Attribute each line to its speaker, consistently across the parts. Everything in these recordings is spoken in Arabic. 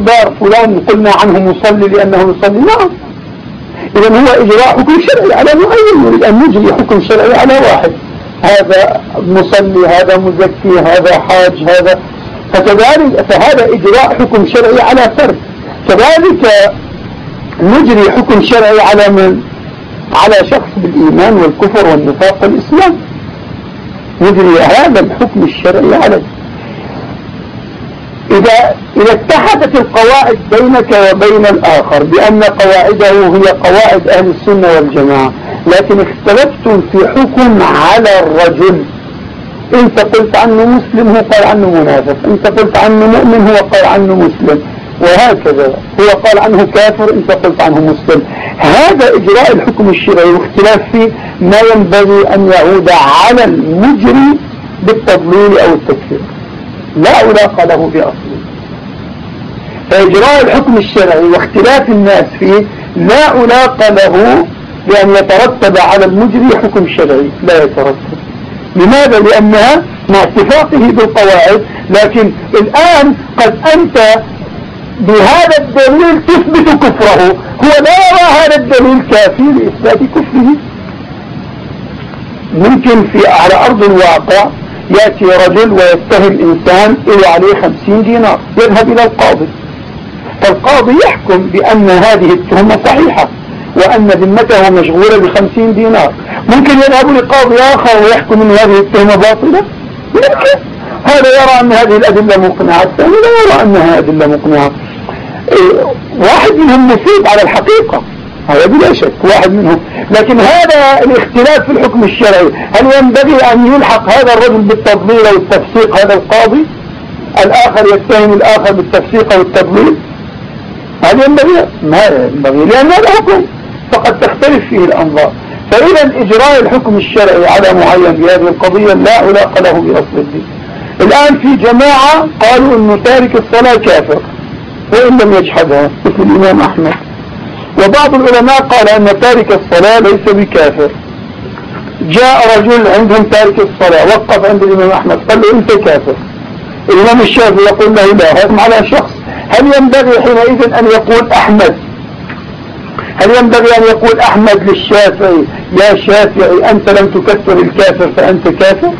Speaker 1: مقدار فلان قلنا عنه مصلي لأنه يصلي نعم. إذا هو إجراء حكم شرعي على معين نريد أن نجري حكم شرعي على واحد. هذا مصلي هذا مزكي هذا حاج هذا. فكذلك فهذا إجراء حكم شرعي على فرد. كذلك نجري حكم شرعي على من؟ على شخص بالإيمان والكفر والنفاق والإسلام. نجري هذا الحكم الشرعي عليه إذا, إذا اتحدت القواعد بينك وبين الآخر بأن قواعده هي قواعد أهل السنة والجماعة لكن اختلفتم في حكم على الرجل. انت قلت عنه مسلم هو قال عنه منافق انت قلت عنه مؤمن هو قال عنه مسلم وهكذا هو قال عنه كافر انت قلت عنه مسلم. هذا إجراء الحكم الشرعي واختلاف فيه ما ينبغي أن يعود على المجري بالتضليل أو التكفير. لا علاقة له بأصله فإجراء الحكم الشرعي واختلاف الناس فيه لا علاقة له بأن يترتب على المجري حكم شرعي. لا يترتب. لماذا؟ لأنها مع اتفاقه بالقواعد لكن الآن قد أنت بهذا الدليل تثبت كفره. هو لا يرى هذا الدليل كافي لإثبات كفره. ممكن في على أرض الواقع يأتي رجل ويتهم إنسان إلى عليه خمسين دينار يذهب إلى القاضي. فالقاضي يحكم بأن هذه التهمة صحيحة وأن ذمته مشغولة بخمسين دينار. ممكن يذهب لقاضي آخر ويحكم أن هذه التهمة باطلة؟ ممكن. هذا يرى أن هذه الأدلة مقنعة. الثاني لا يرى أنها أدلة مقنعة. إيه، واحد منهم مصيب على الحقيقة. هذا بلا شك واحد منهم. لكن هذا الاختلاف في الحكم الشرعي هل ينبغي أن يلحق هذا الرجل بالتضليل أو التفسيق؟ هذا القاضي؟ الآخر يتهم الآخر بالتفسيق أو التضليل؟ هل ينبغي؟ ما ينبغي لأن هذا حكم فقد تختلف فيه الأنظار. فإذا إجراء الحكم الشرعي على معين بهذه القضية لا علاقة له بأصل الدين. الآن في جماعة قالوا أنه تارك الصلاة كافر وإن لم يجحدها مثل الإمام أحمد. وبعض العلماء قال أن تارك الصلاة ليس بكافر. جاء رجل عندهم تارك الصلاة وقف عند الإمام أحمد قال له أنت كافر. الإمام الشافعي يقول له لا هذا على شخص. هل ينبغي حينئذ أن يقول أحمد؟ هل ينبغي أن يقول أحمد للشافعي يا شافعي أنت لم تكفر الكافر فأنت كافر؟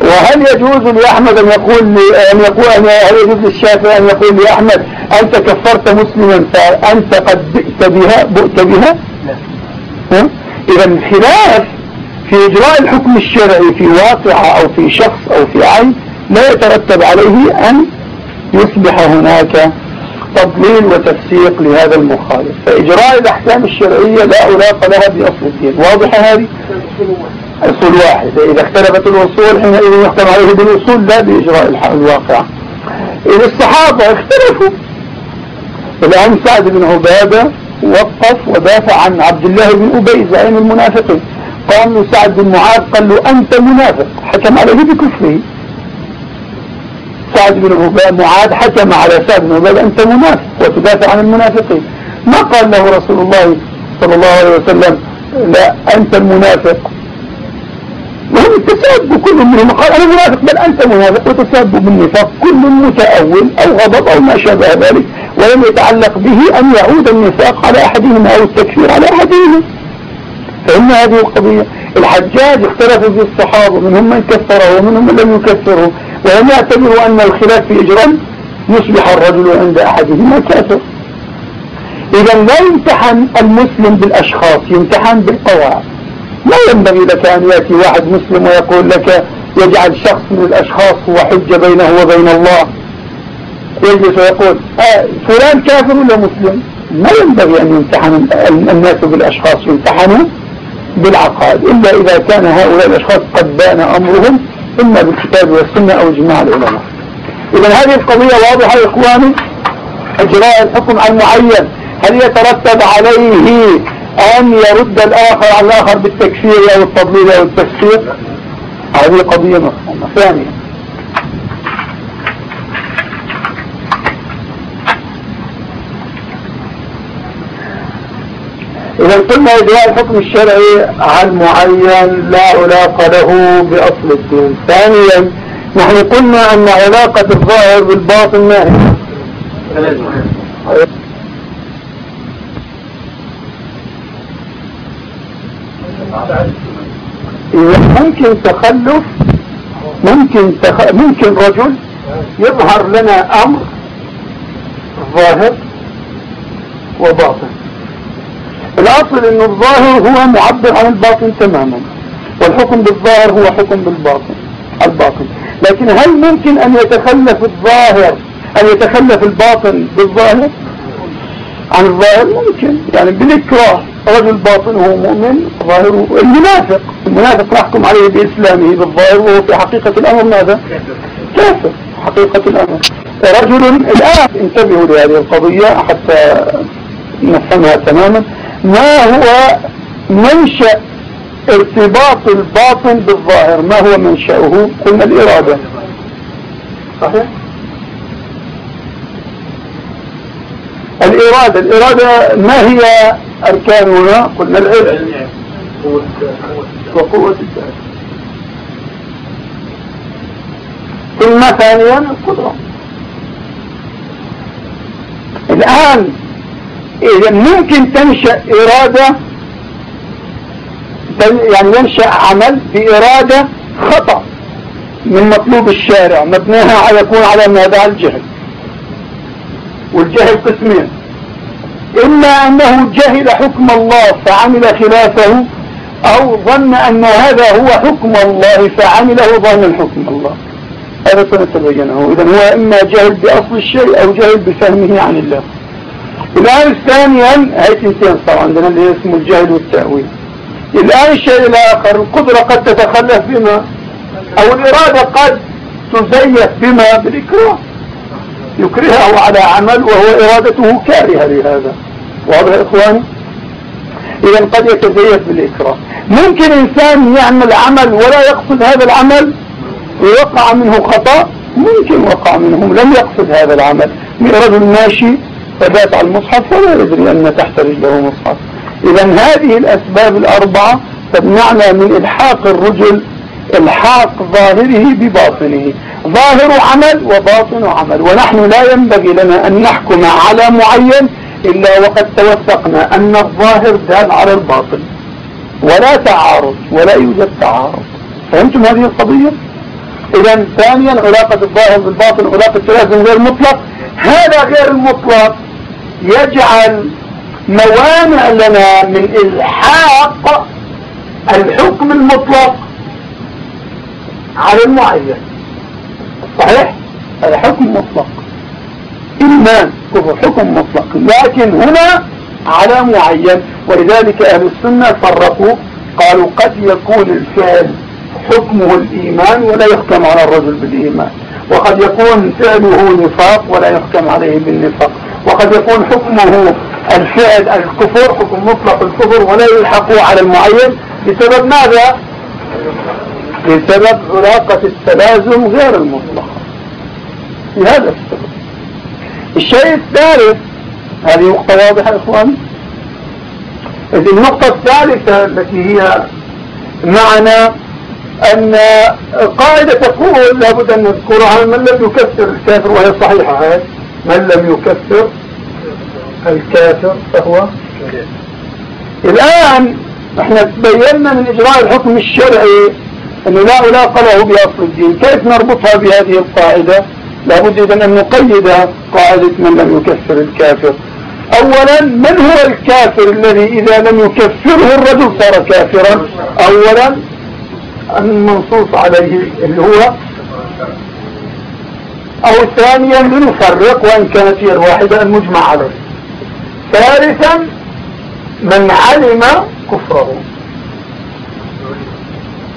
Speaker 1: وهل يجوز لأحمد أن يقول أن يقول أن هل يجوز للشافعي أن يقول لأحمد أنت كفرت مسلما فأنت قد بئت بها بؤت بها؟ إذا الخلاف في إجراء الحكم الشرعي في واقعة أو في شخص أو في عين لا يترتب عليه أن يصبح هناك تضليل وتفسيق لهذا المخالف. فإجراء الأحكام الشرعية لا علاقة لها بأصل الدين. واضحة هذه؟ أصول واحدة إذا اختلفت الأصول حينئذ يحكم عليه بالأصول لا بإجراء الواقع. إذا الصحابة اختلفوا الآن سعد بن عبادة وقف ودافع عن عبد الله بن أبي زعيم المنافقين. قال له سعد بن معاذ قال له أنت منافق. حكم عليه بكفره. سعد بن معاذ حكم على سعد بن عبادة أنت منافق وتدافع عن المنافقين. ما قال له رسول الله صلى الله عليه وسلم لا أنت المنافق. وهم التسابوا كل منهم. قال أنا منافق بل أنت منافق وتسابوا بالنفاق. كل متأول أو غضب أو ما شابه ذلك ولم يتعلق به أن يعود النفاق على أحدهما أو التكفير على أحدهما. فإن هذه القضية الحجاج اختلفوا في الصحابة منهم من كفره ومنهم من لم يكفره. ولم يعتبروا أن الخلاف في إجرام يصبح الرجل عند أحدهما كافر. إذا لا يمتحن المسلم بالأشخاص يمتحن بالقواعد. لا ينبغي لك أن يأتي واحد مسلم ويقول لك يجعل شخص من الأشخاص هو حجة بينه وبين الله. يجلس ويقول آه فلان كافر ولا مسلم؟ ما ينبغي أن يمتحن الناس بالأشخاص يمتحنوا بالعقائد. إلا إذا كان هؤلاء الأشخاص قد بان أمرهم إما بالكتاب والسنة أو إجماع العلماء. إذا هذه القضية واضحة يا إخواني؟ إجراء الحكم عن معين هل يترتب عليه أن يرد الآخر على الآخر بالتكفير أو التضليل أو التفسير؟ هذه قضية مفهومة. ثانية إذا قلنا إجراء الحكم الشرعي عن معين لا علاقة له بأصل الدين؟ ثانيا نحن قلنا أن علاقة الظاهر بالباطن ما هي؟ ممكن تخلف ممكن تخ... ممكن رجل يظهر لنا أمر ظاهر وباطن. الأصل إن الظاهر هو معبر عن الباطن تماما والحكم بالظاهر هو حكم بالباطن الباطن. لكن هل ممكن أن يتخلف الظاهر أن يتخلف الباطن بالظاهر؟ عن الظاهر ممكن. يعني بالإكراه رجل باطنه مؤمن ظاهره المنافق. المنافق نحكم عليه بإسلامه بالظاهر وهو في حقيقة الأمر ماذا؟ كافر. حقيقة الأمر. رجل الآن انتبهوا لهذه القضية حتى نفهمها تماما. ما هو منشأ ارتباط الباطن بالظاهر؟ ما هو منشأه؟ قلنا الإرادة. صحيح؟ الإرادة. الإرادة ما هي أركانها قلنا العلم. وقوة الذات. ثم ثانيا القدرة. الآن إذا ممكن تنشأ إرادة يعني ينشأ عمل بإرادة خطأ من مطلوب الشارع مبناها على يكون على ماذا الجهل. والجهل قسمين. إما أنه جهل حكم الله فعمل خلافه أو ظن أن هذا هو حكم الله فعمله ظن حكم الله. هذا سنتبينه إذا هو إما جهل بأصل الشيء أو جهل بفهمه عن الله. الآن ثانيا هاي تنتين صار عندنا اللي اسمه الجهل والتأويل. الآن الشيء الآخر القدرة قد تتخلف بما أو الإرادة قد تزيف بما بالإكراه. يكرهه على عمل وهو إرادته كارهة لهذا. واضح يا إخواني؟ إذا قد يتزيف بالإكراه. ممكن إنسان يعمل عمل ولا يقصد هذا العمل ويقع منه خطأ؟ ممكن وقع منهم لم يقصد هذا العمل. رجل ماشي فبات على المصحف ولا يدري أن تحت رجله مصحف؟ إذا هذه الأسباب الأربعة تمنعنا من إلحاق الرجل إلحاق ظاهره بباطنه. ظاهر عمل وباطن عمل. ونحن لا ينبغي لنا أن نحكم على معين إلا وقد توثقنا أن الظاهر دال على الباطن. ولا تعارض ولا يوجد تعارض. فهمتم هذه القضية؟ إذا ثانيا علاقة الظاهر بالباطن علاقة التلازم غير مطلق. هذا غير المطلق. يجعل موانع لنا من إلحاق الحكم المطلق على المعين صحيح؟ هذا حكم مطلق. إيمان كفر حكم مطلق. لكن هنا على معين. ولذلك أهل السنة فرقوا قالوا قد يكون الفعل حكمه الإيمان ولا يحكم على الرجل بالإيمان. وقد يكون فعله نفاق ولا يحكم عليه بالنفاق. وقد يكون حكمه الفعل الكفر حكم مطلق الكفر ولا يلحق على المعين. بسبب ماذا؟ بسبب علاقة التلازم غير المطلق. لهذا السبب. الشيء الثالث هذه نقطة واضحة يا إخوان. النقطة الثالثة التي هي معنا أن قاعدة تقول لابد أن نذكرها من لم يكفر الكافر وهي صحيحة. هاي من لم يكفر الكافر فهو الآن إحنا تبينا من إجراء الحكم الشرعي أنه لا علاقة له بأصل الدين. كيف نربطها بهذه القاعدة؟ لابد إذن أن نقيد قاعدة من لم يكفر الكافر. أولا من هو الكافر الذي إذا لم يكفره الرجل صار كافرا؟ أولا المنصوص عليه اللي هو أو ثانيا لنفرق وإن كانت هي الواحدة المجمع عليه. ثالثا من علم كفره.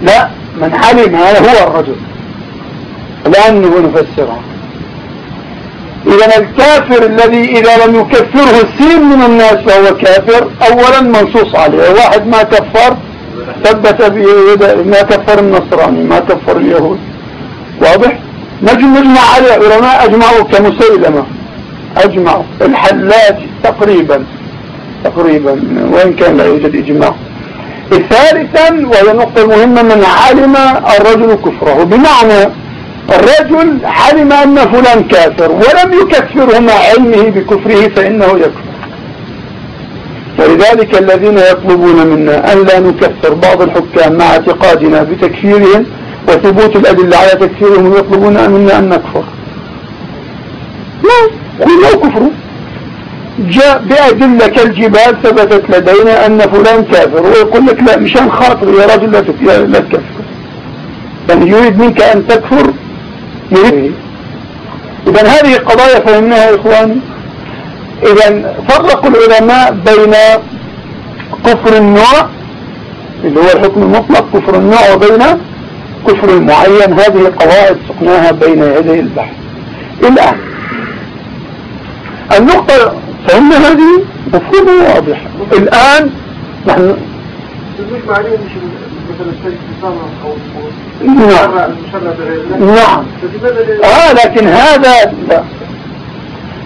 Speaker 1: لا من علم هو الرجل. الآن نبغى نفسرها إذا الكافر الذي إذا لم يكفره سين من الناس فهو كافر أولا منصوص عليه. واحد ما كفر ثبت ما كفر النصراني ما كفر اليهود. واضح؟ نجمع عليه علماء أجمعوا كمسيلمة. أجمعوا. الحلاج تقريبا. تقريبا. وإن كان لا يوجد إجماع. ثالثا وهي النقطة المهمة من علم الرجل كفره. بمعنى الرجل علم أن فلان كافر ولم يكفره مع علمه بكفره فإنه يكفر. ولذلك الذين يطلبون منا أن لا نكفر بعض الحكام مع اعتقادنا بتكفيرهم وثبوت الأدلة على تكفيرهم يطلبون منا أن نكفر. لا لا كفر. جاء بأدلة كالجبال ثبتت لدينا أن فلان كافر ويقول لك لا مشان خاطر يا رجل لا تكفر. يعني يريد منك أن تكفر يريد. إذا هذه قضايا فهمناها يا إخواني. إذا فرقوا العلماء بين كفر النوع اللي هو الحكم المطلق كفر النوع وبين كفر المعين. هذه قواعد سقناها بين يدي البحث الآن النقطة فهمنا هذه؟ مفهومة واضحة الآن نحن نعم. نعم. آه لكن هذا لا.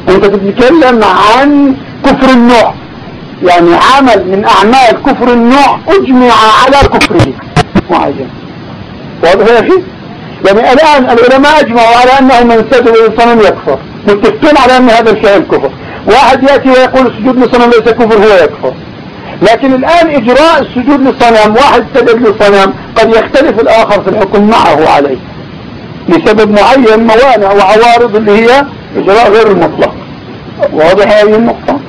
Speaker 1: أنت تتكلم عن كفر النوع. يعني عمل من أعمال كفر النوع أجمع على كفره. معين واضح يا أخي؟ يعني الآن العلماء أجمعوا على انه من سجد للصنم يكفر. متفقين على أن هذا الفعل كفر. واحد يأتي ويقول السجود للصنم ليس كفر هو يكفر. لكن الآن إجراء السجود لصنم واحد سجد لصنم قد يختلف الآخر في الحكم معه عليه. لسبب معين موانع وعوارض اللي هي إجراء غير المطلق. واضح هذه النقطة؟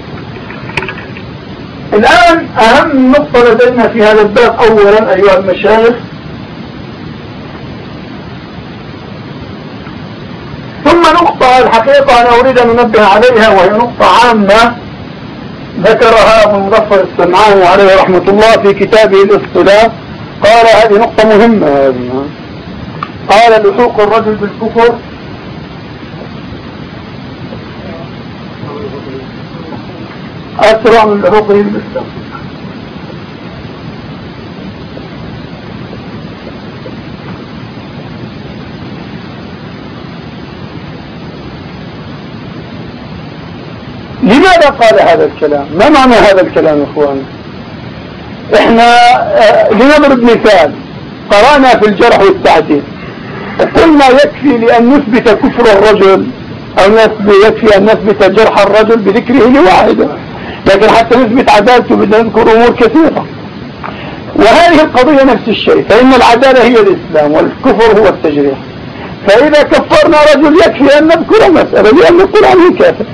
Speaker 1: الآن أهم نقطة لدينا في هذا الباب أولا أيها المشايخ ثم نقطة الحقيقة أنا أريد أن أنبه عليها وهي نقطة عامة ذكرها ابو المظفر السمعاني عليه رحمة الله في كتابه الاصطلاح قال هذه نقطة مهمة هذه قال لحوق الرجل بالكفر. أسرع من لحوقه بالإسلام لماذا قال هذا الكلام؟ ما معنى هذا الكلام يا إخوان؟ إحنا آه لنضرب مثال. قرأنا في الجرح والتعديل. قلنا يكفي لأن نثبت كفر الرجل أو يكفي أن نثبت جرح الرجل بذكره لواحدة. لكن حتى نثبت عدالته بدنا نذكر أمور كثيرة. وهذه القضية نفس الشيء. فإن العدالة هي الإسلام والكفر هو التجريح. فإذا كفرنا رجل يكفي أن نذكر مسألة لأن عنه كافر.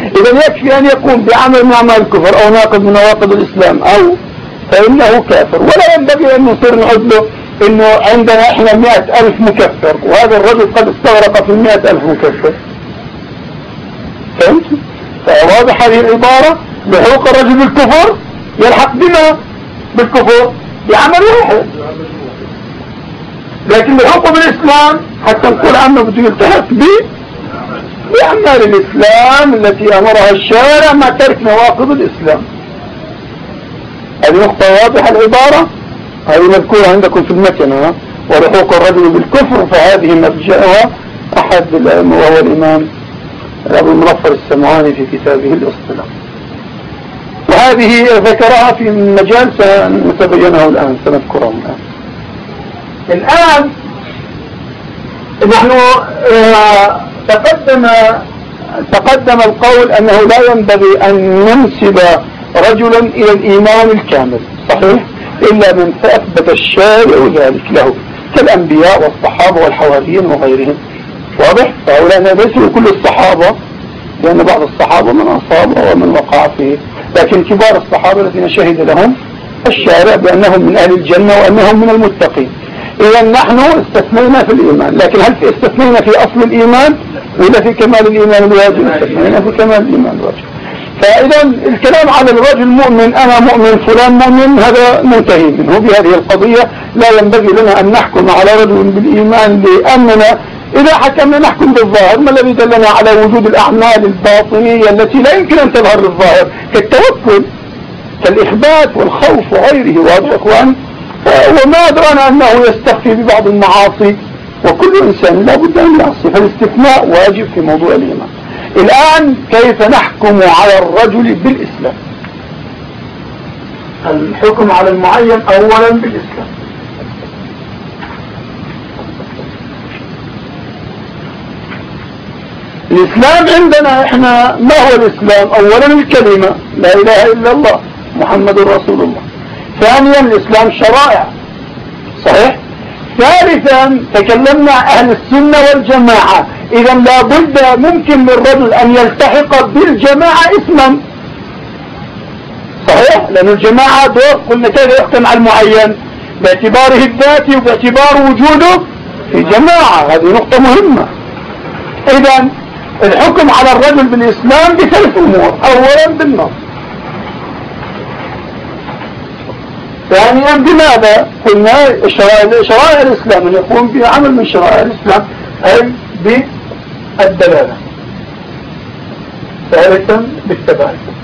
Speaker 1: إذا يكفي أن يقوم بعمل من أعمال الكفر أو ناقض من نواقض الإسلام أو فإنه كافر. ولا ينبغي أن نصير نقول له إنه عندنا إحنا مئة ألف مكفر وهذا الرجل قد استغرق في المئة ألف مكفر. فهمت؟ فواضح هذه العبارة بحقوق الرجل بالكفر؟ يلحق بما بالكفر بعمل واحد. لكن بحقوق بالإسلام حتى نقول عنه بده يلتحق به بأعمال الإسلام التي أمرها الشارع مع ترك نواقض الإسلام. هذه نقطة واضحة العبارة هذه مذكورة عندكم في المتن ولحوق الرجل بالكفر فهذه مرجعها أحد الأئمة وهو الإمام أبو المنفر السمعاني في كتابه الاصطلاح. وهذه ذكرها في مجال سنتبينه الآن سنذكره الآن. الآن نحن آه تقدم تقدم القول أنه لا ينبغي أن ننسب رجلا إلى الإيمان الكامل صحيح؟ إلا من أثبت الشارع ذلك له كالأنبياء والصحابة والحواريين وغيرهم. واضح؟ فهؤلاء ليسوا كل الصحابة لأن بعض الصحابة من أصاب ومن وقع فيه لكن كبار الصحابة الذين شهد لهم الشارع بأنهم من أهل الجنة وأنهم من المتقين. إذا نحن استثنينا في الإيمان لكن هل استثنينا في أصل الإيمان ولا في كمال الإيمان الواجب؟ استثنينا في كمال الإيمان الواجب. فإذا الكلام على الرجل مؤمن أنا مؤمن فلان مؤمن هذا منتهي منه. بهذه القضية لا ينبغي لنا أن نحكم على رجل بالإيمان لأننا إذا حكمنا نحكم بالظاهر ما الذي دلنا على وجود الأعمال الباطنية التي لا يمكن أن تظهر للظاهر؟ كالتوكل كالإخبات والخوف وغيره. واضح أخوان؟ وما أدرانا أنه يستخفي ببعض المعاصي وكل إنسان لا بد أن يعصي فالاستثناء واجب في موضوع الإيمان. الآن كيف نحكم على الرجل بالإسلام؟ الحكم على المعين أولا بالإسلام. الإسلام عندنا إحنا ما هو الإسلام؟ أولا الكلمة لا إله إلا الله محمد رسول الله. ثانيا الإسلام شرائع. صحيح؟ ثالثا تكلمنا أهل السنة والجماعة. إذا لابد ممكن للرجل أن يلتحق بالجماعة اسما صحيح؟ لأن الجماعة دور قلنا كيف على المعين؟ باعتباره الذاتي وباعتبار وجوده في جماعة. هذه نقطة مهمة. إذا الحكم على الرجل بالإسلام بثلاث أمور. أولا بالنص. ثانيا بماذا؟ قلنا شرائع الإسلام أن يقوم بعمل من شرائع الإسلام أي بالدلالة. ثالثا بالتبعية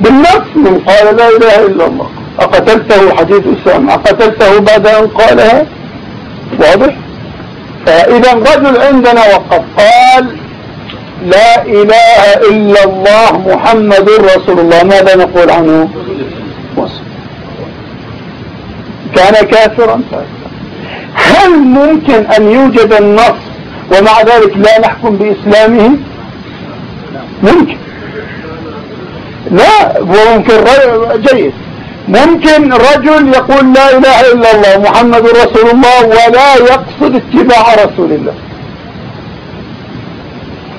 Speaker 1: بالنص من قال لا إله إلا الله. أقتلته حديث أسامة أقتلته بعد أن قالها؟ واضح؟ فإذا رجل عندنا وقف قال لا إله إلا الله محمد رسول الله. ماذا نقول عنه؟ كان كافرا. هل ممكن أن يوجد النص ومع ذلك لا نحكم بإسلامه؟ ممكن. لا ممكن جيد. ممكن رجل يقول لا إله إلا الله محمد رسول الله ولا يقصد اتباع رسول الله.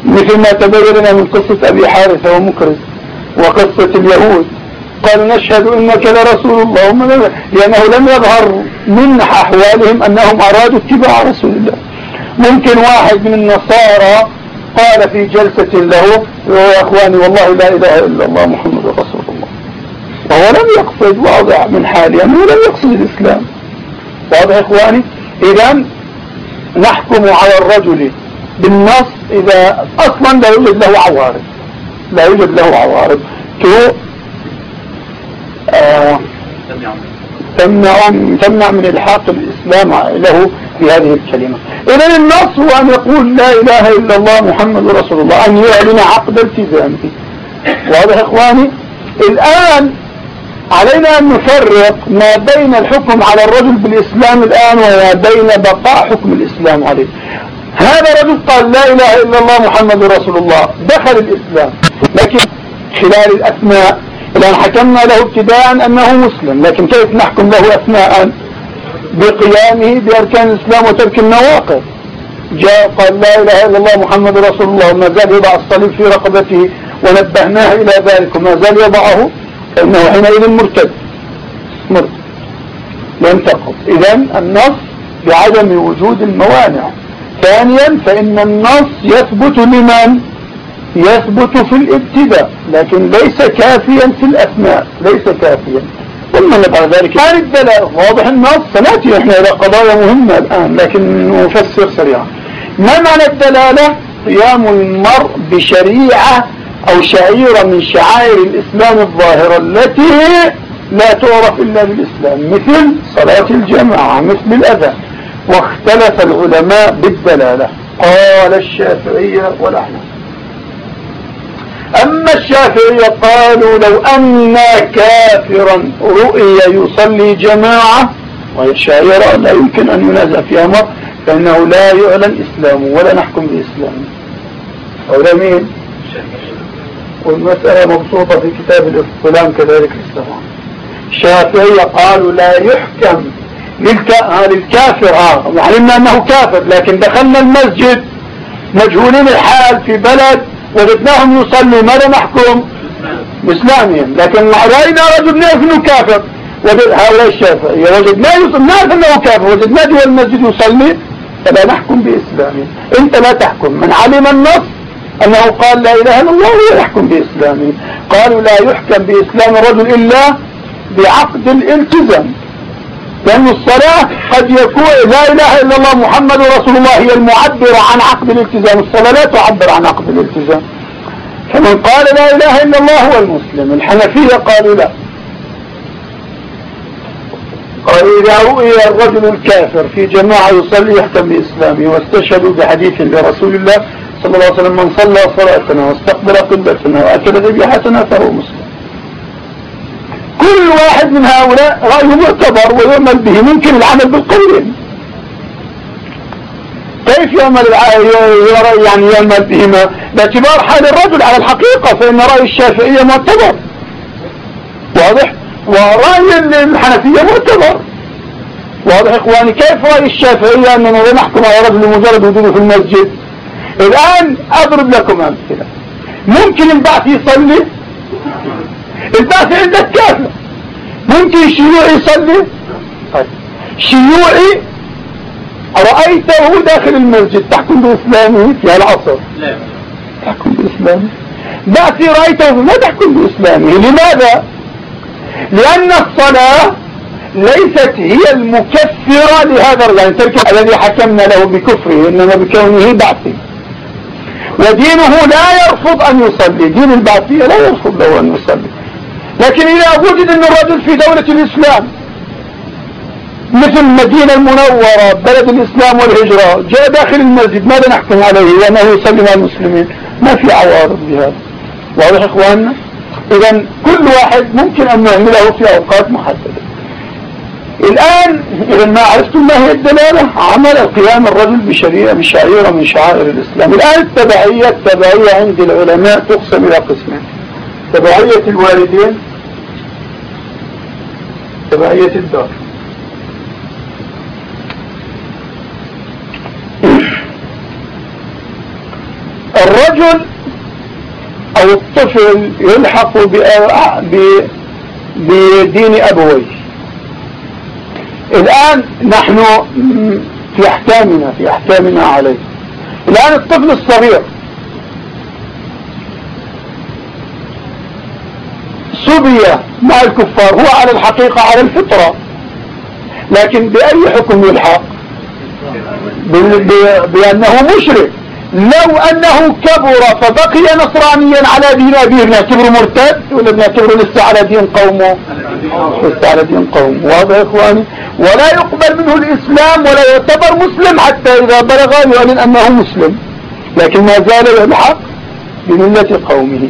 Speaker 1: مثل ما تبين من قصة أبي حارثة ومكرز وقصة اليهود. قال نشهد إنك لرسول الله. لأنه لم يظهر من أحوالهم أنهم أرادوا اتباع رسول الله. ممكن واحد من النصارى قال في جلسة له يا أخواني والله لا إله إلا الله محمد وهو لم يقصد واضع من حاله أنه لم يقصد الإسلام. واضح إخواني؟ إذا نحكم على الرجل بالنص إذا أصلا لا يوجد له عوارض. لا يوجد له عوارض. كو آه تمنع تمنع من إلحاق الإسلام له بهذه الكلمة. إذا النص هو أن يقول لا إله إلا الله محمد رسول الله أن يعلن عقد التزامه. واضح إخواني؟ الآن علينا أن نفرق ما بين الحكم على الرجل بالإسلام الآن وما بين بقاء حكم الإسلام عليه. هذا رجل قال لا إله إلا الله محمد رسول الله دخل الإسلام. لكن خلال الأثناء الآن حكمنا له ابتداء أنه مسلم لكن كيف نحكم له أثناء؟ بقيامه بأركان الإسلام وترك النواقض. جاء قال لا إله إلا الله محمد رسول الله وما زال يضع الصليب في رقبته ونبهناه إلى ذلك وما زال يضعه فإنه حينئذ مرتد. مرتد ينتقض إذا النص بعدم وجود الموانع. ثانيا فإن النص يثبت لمن؟ يثبت في الابتداء. لكن ليس كافيا في الأثناء. ليس كافيا. ثم بعد ذلك. كان الدلالة واضح النص؟ سنأتي إحنا إلى قضايا مهمة الآن. لكن نفسر سريعا. ما معنى الدلالة؟ قيام المرء بشريعة أو شعيرة من شعائر الإسلام الظاهرة التي لا تعرف إلا بالإسلام مثل صلاة الجماعة مثل الأذى. واختلف العلماء بالدلالة. قال الشافعية والأحناف. أما الشافعية قالوا لو أن كافرا رؤي يصلي جماعة وهي لا يمكن أن ينازع فيها أمر فإنه لا يعلن إسلامه ولا نحكم بإسلامه أولا مين؟ والمسألة مبسوطة في كتاب الاصطلام كذلك السماء الشافعية قالوا لا يحكم للكافر آه علمنا أنه كافر لكن دخلنا المسجد مجهولين الحال في بلد وجدناهم يصلوا. ماذا نحكم؟ بإسلامهم لكن رأينا رجل نعرف أنه كافر. هؤلاء الشافعية وجدناه يصلي نعرف أنه كافر. وجدناه جوا المسجد يصلي فلا نحكم بإسلامه أنت لا تحكم. من علم النص أنه قال لا إله إلا الله ولا يحكم بإسلامه. قالوا لا يحكم بإسلام الرجل إلا بعقد الالتزام. لأن الصلاة قد يكون لا إله إلا الله محمد رسول الله هي المعبرة عن عقد الالتزام. الصلاة لا تعبر عن عقد الالتزام. فمن قال لا إله إلا الله هو المسلم. الحنفية قالوا لا. قالوا إذا رؤي الرجل الكافر في جماعة يصلي يحكم بإسلامه واستشهدوا بحديث لرسول الله صلى الله عليه وسلم من صلى صلاتنا واستقبل قبلتنا وأكل ذبيحتنا فهو مسلم. كل واحد من هؤلاء رأيه معتبر ويعمل به ممكن العمل بالقولين كيف يعمل يعني يعمل بهما باعتبار حال الرجل على الحقيقة فإن رأي الشافعية معتبر. واضح؟ ورأي الحنفية معتبر. واضح إخواني؟ كيف رأي الشافعية أننا نحكم على رجل مجرد وجوده في المسجد؟ الآن أضرب لكم أمثلة. ممكن البعث يصلي؟ البعث عندك كافر ممكن شيوعي يصلي؟ طيب. شيوعي رأيته داخل المسجد. تحكم بإسلامه في العصر. لا. تحكم بإسلامه بعثي رأيته ما تحكم بإسلامه لماذا؟ لأن الصلاة ليست هي المكفرة لهذا الرجل يعني ترك الذي حكمنا له بكفره إنما بكونه بعثي. ودينه لا يرفض أن يصلي. دين البعثية لا يرفض له أن يصلي. لكن إذا وجد أن الرجل في دولة الإسلام مثل المدينة المنورة بلد الإسلام والهجرة جاء داخل المسجد ماذا نحكم عليه؟ لأنه يصلي مع المسلمين. ما في عوارض بهذا. واضح إخواننا؟ إذا كل واحد ممكن أن نعمله في أوقات محددة. الآن إذا ما عرفتم ما هي الدلالة عمل القيام الرجل بشريعة بشعيرة من شعائر الإسلام. الآن التبعية التبعية عند العلماء تقسم إلى قسمين. تبعية الوالدين تبعية الدار. الرجل أو الطفل يلحق بدين أبويه. الآن نحن في أحكامنا في أحكامنا عليه. الآن الطفل الصغير. سبي مع الكفار هو على الحقيقة على الفطرة. لكن بأي حكم يلحق؟ بأنه مشرك. لو أنه كبر فبقي نصرانيا على دين أبيه بنعتبره مرتد ولا بنعتبره لسه على دين قومه؟ دين قومه واضح يا إخواني؟ ولا يقبل منه الإسلام ولا يعتبر مسلم حتى إذا بلغ يعلن أنه مسلم. لكن ما زال يلحق بملة قومه.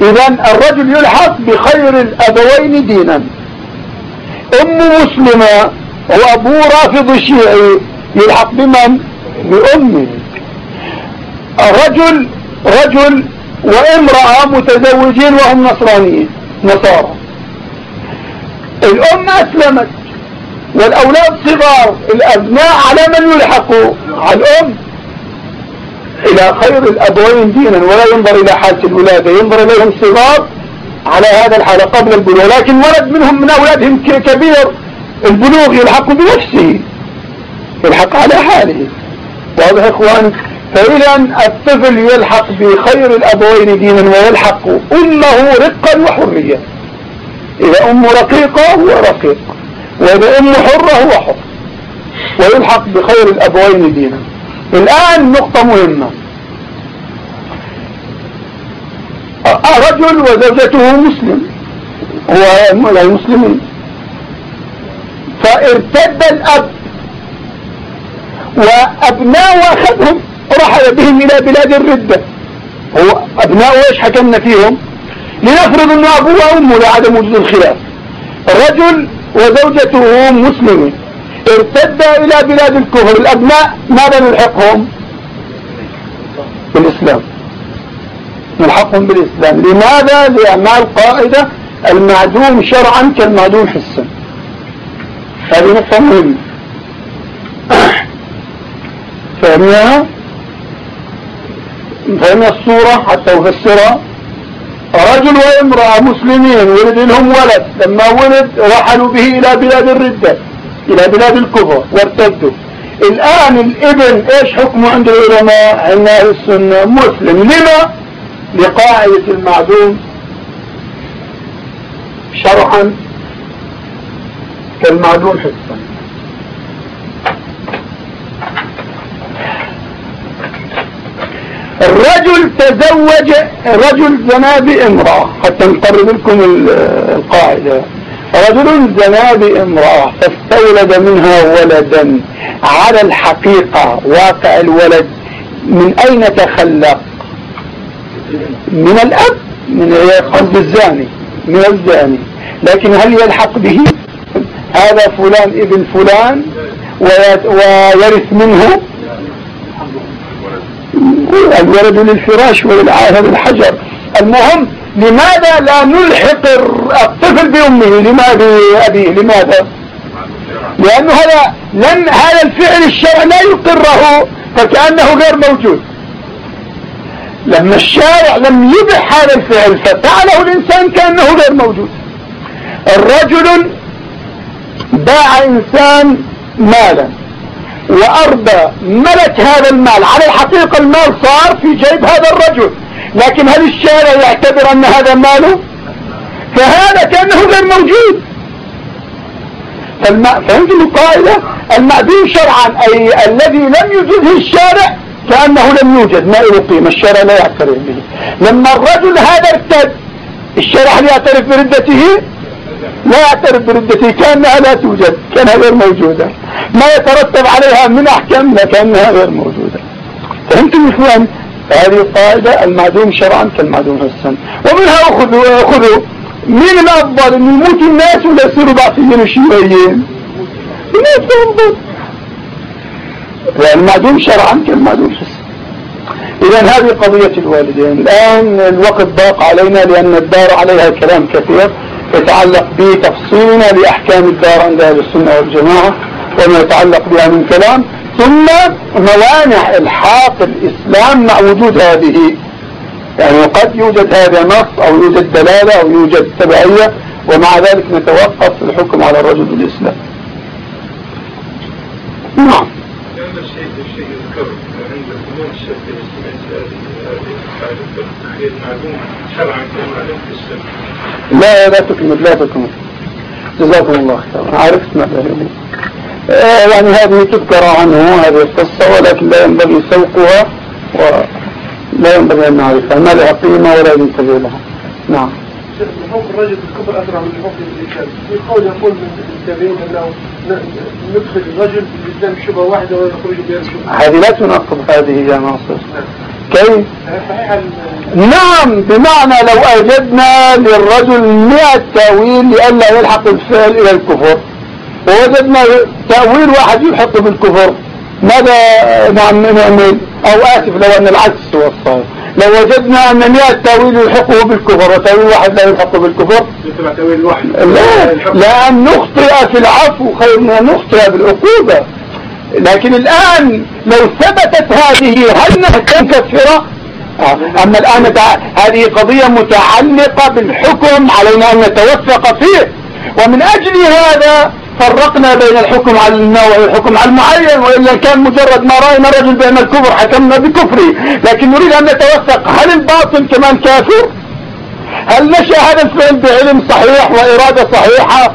Speaker 1: إذا الرجل يلحق بخير الأبوين دينا. أم مسلمة وأبوه رافض شيعي يلحق بمن؟ بأمه. رجل رجل وامرأة متزوجين وهم نصرانيين نصارى. الأم أسلمت والأولاد صغار الأبناء على من يلحقوا؟ على الأم. إلى خير الأبوين دينا ولا ينظر إلى حالة الولادة ينظر إليهم صغار على هذا الحالة قبل البلوغ. لكن ولد منهم من أولادهم كبير البلوغ يلحق بنفسه يلحق على حاله. واضح إخوان؟ فإذا الطفل يلحق بخير الأبوين دينا ويلحق أمه رقا وحرية. إذا أمه رقيقة هو رقيق. وإذا أمه حرة هو حر. ويلحق بخير الأبوين دينا. الآن نقطة مهمة. رجل وزوجته مسلم. هو المسلمين. فارتد الأب. وأبناء أخذهم رحل بهم إلى بلاد الردة. هو أبناء إيش حكمنا فيهم؟ لنفرض أن أبوه وأمه لعدم وجود الخلاف. رجل وزوجته مسلمين. ارتد إلى بلاد الكفر. الأبناء ماذا نلحقهم؟ بالإسلام. نلحقهم بالإسلام. لماذا؟ لأن القاعدة المعدوم شرعا كالمعدوم حسا. هذه نقطة مهمة. فهمناها؟ فهم الصورة؟ حتى أفسرها. رجل وامرأة مسلمين ولد لهم ولد لما ولد رحلوا به إلى بلاد الردة إلى بلاد الكفر وارتدوا. الآن الإبن إيش حكمه عند العلماء؟ عند أهل السنة مسلم. لما؟ لقاعدة المعدوم. شرحا كالمعدوم حسا الرجل تزوج رجل زنا بامرأة حتى نقرب لكم القاعدة. رجل زنا بامرأة فاستولد منها ولدا. على الحقيقة واقع الولد من أين تخلق؟ من الأب من قصد الزاني من الزاني. لكن هل يلحق به؟ هذا فلان ابن فلان ويرث منه؟ الولد للفراش وللعاهر الحجر المهم لماذا لا نلحق الطفل بأمه؟ لماذا أبيه لماذا؟ لأنه هذا لم هذا الفعل الشرع لا يقره فكأنه غير موجود. لما الشارع لم يبح هذا الفعل ففعله الإنسان كأنه غير موجود. الرجل باع إنسان مالا. وأرضى ملك هذا المال. على الحقيقة المال صار في جيب هذا الرجل. لكن هل الشارع يعتبر أن هذا ماله؟ فهذا كأنه غير موجود. فهمت القاعدة؟ المعدوم شرعا أي الذي لم يوجده الشارع كأنه لم يوجد. ما له قيمة؟ الشارع لا يعترف به. لما الرجل هذا ارتد الشارع هل يعترف بردته؟ لا يعترف بردته كأنها لا توجد كأنها غير موجودة. ما يترتب عليها من أحكام كأنها غير موجودة. فهمتم إخوان هذه القاعدة المعدوم شرعا كالمعدوم حسا ومنها أخذوا أخذوا مين الأفضل أن يموت الناس ولا يصيروا ضعفيين وشيوعيين الناس أفضل المعدوم شرعا كالمعدوم حسا إذا هذه قضية الوالدين. الآن الوقت ضاق علينا لأن الدار عليها كلام كثير. يتعلق بتفصيلنا لأحكام الدار عند أهل السنة والجماعة وما يتعلق بها من كلام. ثم موانع إلحاق الإسلام مع وجود هذه. يعني قد يوجد هذا نص أو يوجد دلالة أو يوجد تبعية ومع ذلك نتوقف في الحكم على الرجل بالإسلام.
Speaker 2: نعم.
Speaker 1: لا لا تكمل لا تكمل جزاكم الله خيرا. عرفت ما آه يعني هذه تذكر عنه هذه القصة ولكن لا ينبغي سوقها ولا ينبغي أن نعرفها. ما لها قيمة ولا ينتبه لها نعم.
Speaker 3: حكم الرجل بالكفر أسرع من حكم في قول يقول من المتابعين أنه ندخل الرجل بالإسلام شبه واحدة ويخرج بها
Speaker 1: هذه لا تنقض هذه يا ناصر كيف؟ نعم بمعنى لو أوجدنا للرجل مئة تأويل لئلا يلحق الفعل إلى الكفر. ووجدنا تأويل واحد يلحق بالكفر. ماذا نعم نعمل؟ أو آسف لو أن العكس هو الصحيح لو وجدنا أن مئة تأويل يلحقه بالكفر وتأويل واحد لا يلحقه بالكفر؟ لا لأن نخطئ في العفو خير من نخطئ بالعقوبة. لكن الآن لو ثبتت هذه هل نحكم كفرة أما الآن هذه قضية متعلقة بالحكم علينا أن نتوفق فيه. ومن أجل هذا فرقنا بين الحكم على النوع والحكم على المعين وإلا كان مجرد ما رأينا رجل بين الكفر حكمنا بكفره. لكن نريد أن نتوثق هل الباطن كمان كافر؟ هل نشأ هذا الفعل بعلم صحيح وإرادة صحيحة؟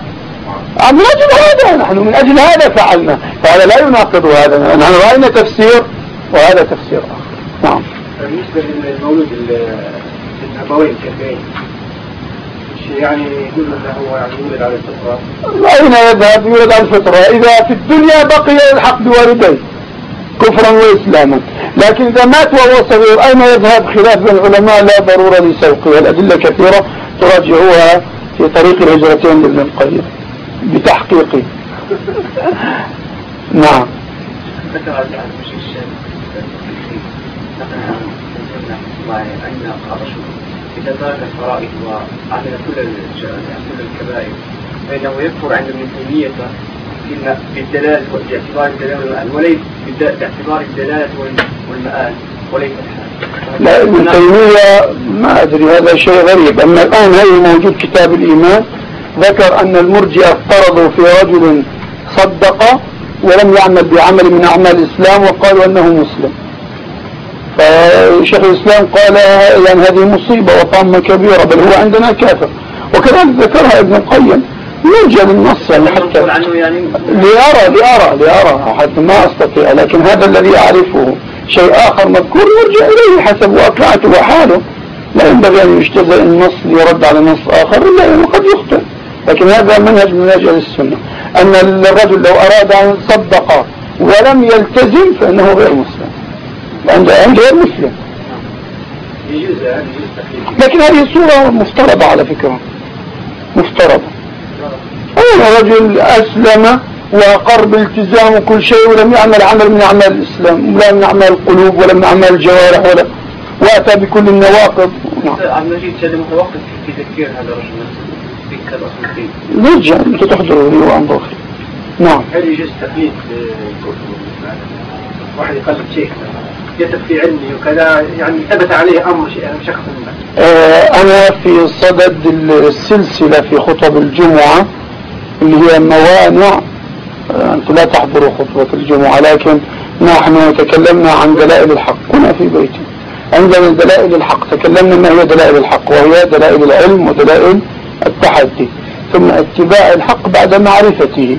Speaker 1: من أجل هذا؟ نحن من أجل هذا فعلنا. فهذا لا يناقض هذا. نحن رأينا تفسير وهذا تفسير آخر. نعم.
Speaker 3: بالنسبة للمولود الأبوين كافرين يعني يقول له يعني يولد على الفطرة؟
Speaker 1: أين يذهب يولد على الفطرة. إذا في الدنيا بقي يلحق بوالديه كفرا وإسلاما. لكن إذا مات وهو صغير أين يذهب؟ خلاف بين العلماء لا ضرورة لسوقه. والأدلة كثيرة تراجعوها في طريق الهجرتين لابن القيم. بتحقيقه نعم.
Speaker 3: إذا ترك الفرائض وعمل كل كل الكبائر فإنه يكفر عند ابن تيمية بالدلالة باعتبار الدلالة والمآل وليس باعتبار الدلالة والمآل وليس
Speaker 1: لا ابن تيمية ما أدري هذا شيء غريب. أما الآن هي موجود كتاب الإيمان؟ ذكر أن المرجئة افترضوا في رجل صدق ولم يعمل بعمل من أعمال الإسلام وقالوا أنه مسلم. فشيخ الإسلام قال يعني هذه مصيبة وطامة كبيرة بل هو عندنا كافر. وكذلك ذكرها ابن القيم يوجد النص يعني حتى يعني لأرى لأرى لأرى حتى ما أستطيع لكن هذا الذي أعرفه شيء آخر مذكور يرجع إليه حسب واقعته وحاله. لا ينبغي أن يجتزئ النص ليرد على نص آخر إلا أنه قد يخطئ. لكن هذا منهج من منهج السنة. أن الرجل لو أراد أن صدق ولم يلتزم فإنه غير مسلم. عند عند غير مسلم. لكن هذه صورة مفترضة على فكرة. مفترضة. أنا رجل أسلم وأقر بالتزام وكل شيء ولم يعمل عمل من أعمال الإسلام ولم يعمل القلوب ولم يعمل الجوارح ولا وأتى بكل النواقض.
Speaker 3: عبد المجيد شد متوقف في تذكير هذا الرجل.
Speaker 1: نرجع أنت تحضروا لي وأنظر نعم.
Speaker 3: هل يجوز تقليد واحد يقلد شيخ. يثق في علمي وكذا يعني ثبت عليه أمر شخص ما.
Speaker 1: آه أنا في صدد السلسلة في خطب الجمعة اللي هي موانع آه أنت لا تحضروا خطبة الجمعة لكن نحن تكلمنا عن دلائل الحق. هنا في بيتي. عندنا دلائل الحق. تكلمنا ما هي دلائل الحق؟ وهي دلائل العلم ودلائل التحدي ثم اتباع الحق بعد معرفته.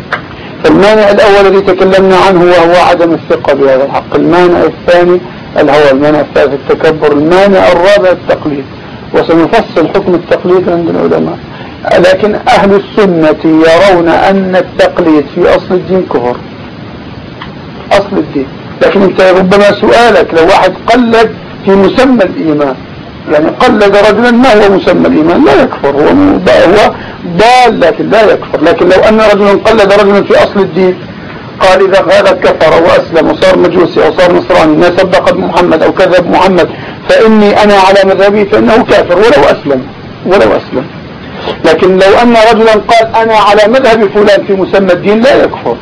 Speaker 1: فالمانع الأول الذي تكلمنا عنه وهو عدم الثقة بهذا الحق. المانع الثاني الهوى المانع الثالث التكبر المانع الرابع التقليد. وسنفصل حكم التقليد عند العلماء. لكن أهل السنة يرون أن التقليد في أصل الدين كفر. أصل الدين. لكن انت ربما سؤالك لو واحد قلد في مسمى الإيمان يعني قلد رجلا ما هو مسمى الإيمان لا يكفر هو هو ضال لكن لا يكفر. لكن لو أن رجلا قلد رجلا في أصل الدين قال إذا هذا كفر وأسلم وصار مجوسي أو صار نصراني ما صدق محمد أو كذب محمد فإني أنا على مذهبي فإنه كافر ولو أسلم ولو أسلم. لكن لو أن رجلا قال أنا على مذهب فلان في مسمى الدين لا يكفر.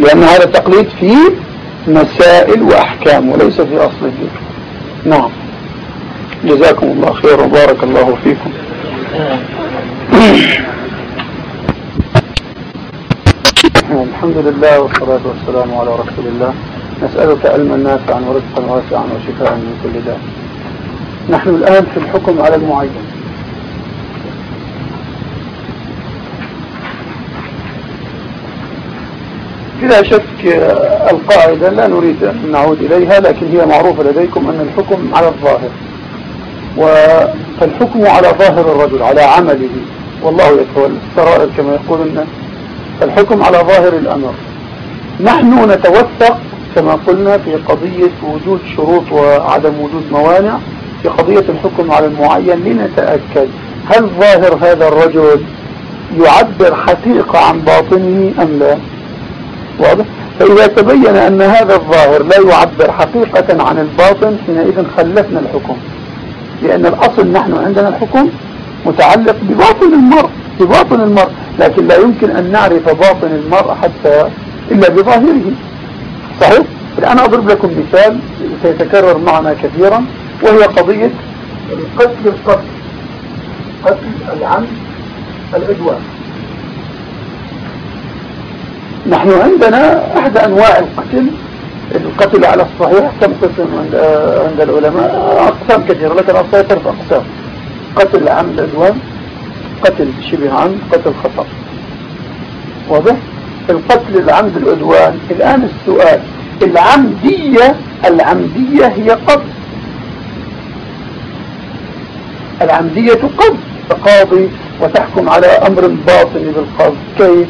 Speaker 1: لأن هذا تقليد في مسائل وأحكام وليس في أصل الدين. نعم. جزاكم الله خير وبارك الله فيكم. الحمد لله والصلاة والسلام على رسول الله. نسألك علما نافعا ورزقا واسعا وشفاء من كل داء. نحن الآن في الحكم على المعين. بلا شك القاعدة لا نريد أن نعود إليها لكن هي معروفة لديكم أن الحكم على الظاهر. فالحكم على ظاهر الرجل على عمله. والله يتولى السرائر كما يقول الناس الحكم على ظاهر الأمر. نحن نتوثق كما قلنا في قضية وجود شروط وعدم وجود موانع في قضية الحكم على المعين لنتأكد هل ظاهر هذا الرجل يعبر حقيقة عن باطنه أم لا. واضح؟ فإذا تبين أن هذا الظاهر لا يعبر حقيقة عن الباطن حينئذ خلفنا الحكم. لأن الأصل نحن عندنا الحكم متعلق بباطن المرء بباطن المرء. لكن لا يمكن أن نعرف باطن المرء حتى إلا بظاهره. صحيح؟ الآن أضرب لكم مثال سيتكرر معنا كثيرا وهي قضية القتل القتل قتل العمد العدوان. نحن عندنا أحد أنواع القتل القتل على الصحيح كم قسم عند, العلماء أقسام كثيرة لكن أصلا ثلاث أقسام. قتل عمد عدوان قتل شبه عمد قتل خطأ. واضح؟ القتل العمد العدوان الآن السؤال العمدية العمدية هي قتل العمدية قتل تقاضي وتحكم على أمر باطن بالقصد كيف؟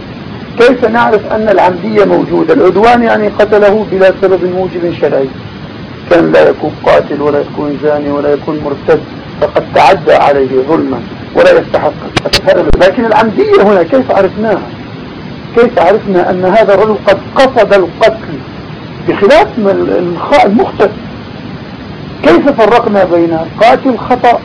Speaker 1: كيف نعرف أن العمدية موجودة العدوان يعني قتله بلا سبب موجب شرعي. كان لا يكون قاتل ولا يكون زاني ولا يكون مرتد فقد تعدى عليه ظلما ولا يستحق لكن العمدية هنا كيف عرفناها كيف عرفنا أن هذا الرجل قد قصد القتل بخلاف المخطئ كيف فرقنا بين قاتل خطأ